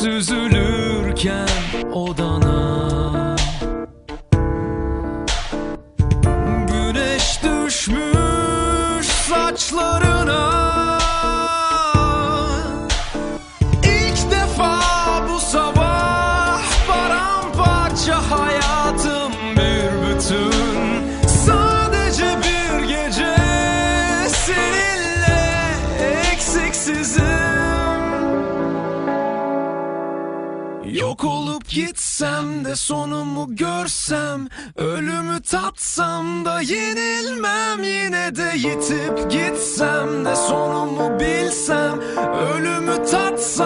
süzülürken odana Yok olup gitsem de sonumu görsem Ölümü tatsam da yenilmem Yine de yitip gitsem de sonumu bilsem Ölümü tatsam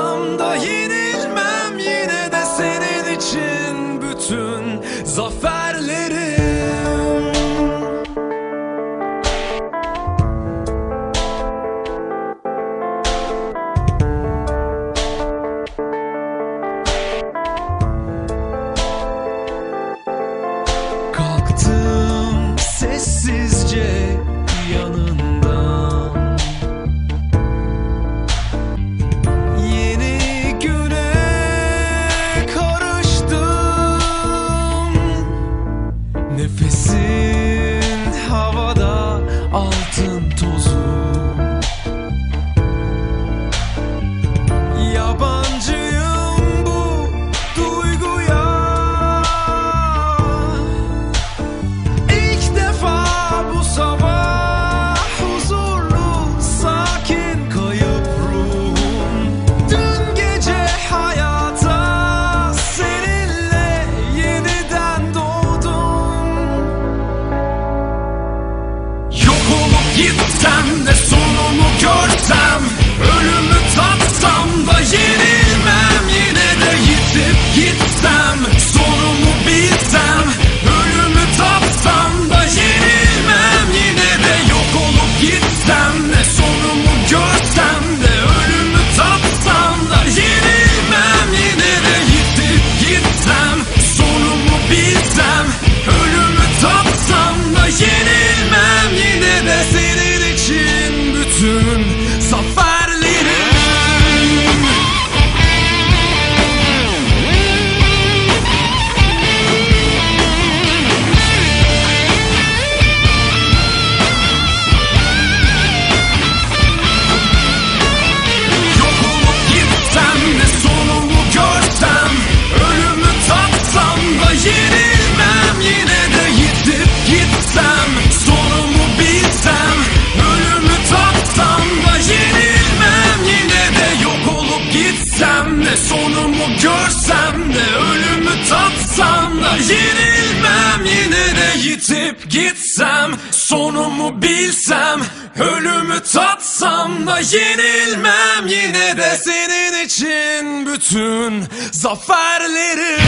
Sen de sonumu görsem ölüm Gidip gitsem sonumu bilsem Ölümü tatsam da yenilmem Yine de senin için bütün zaferlerim.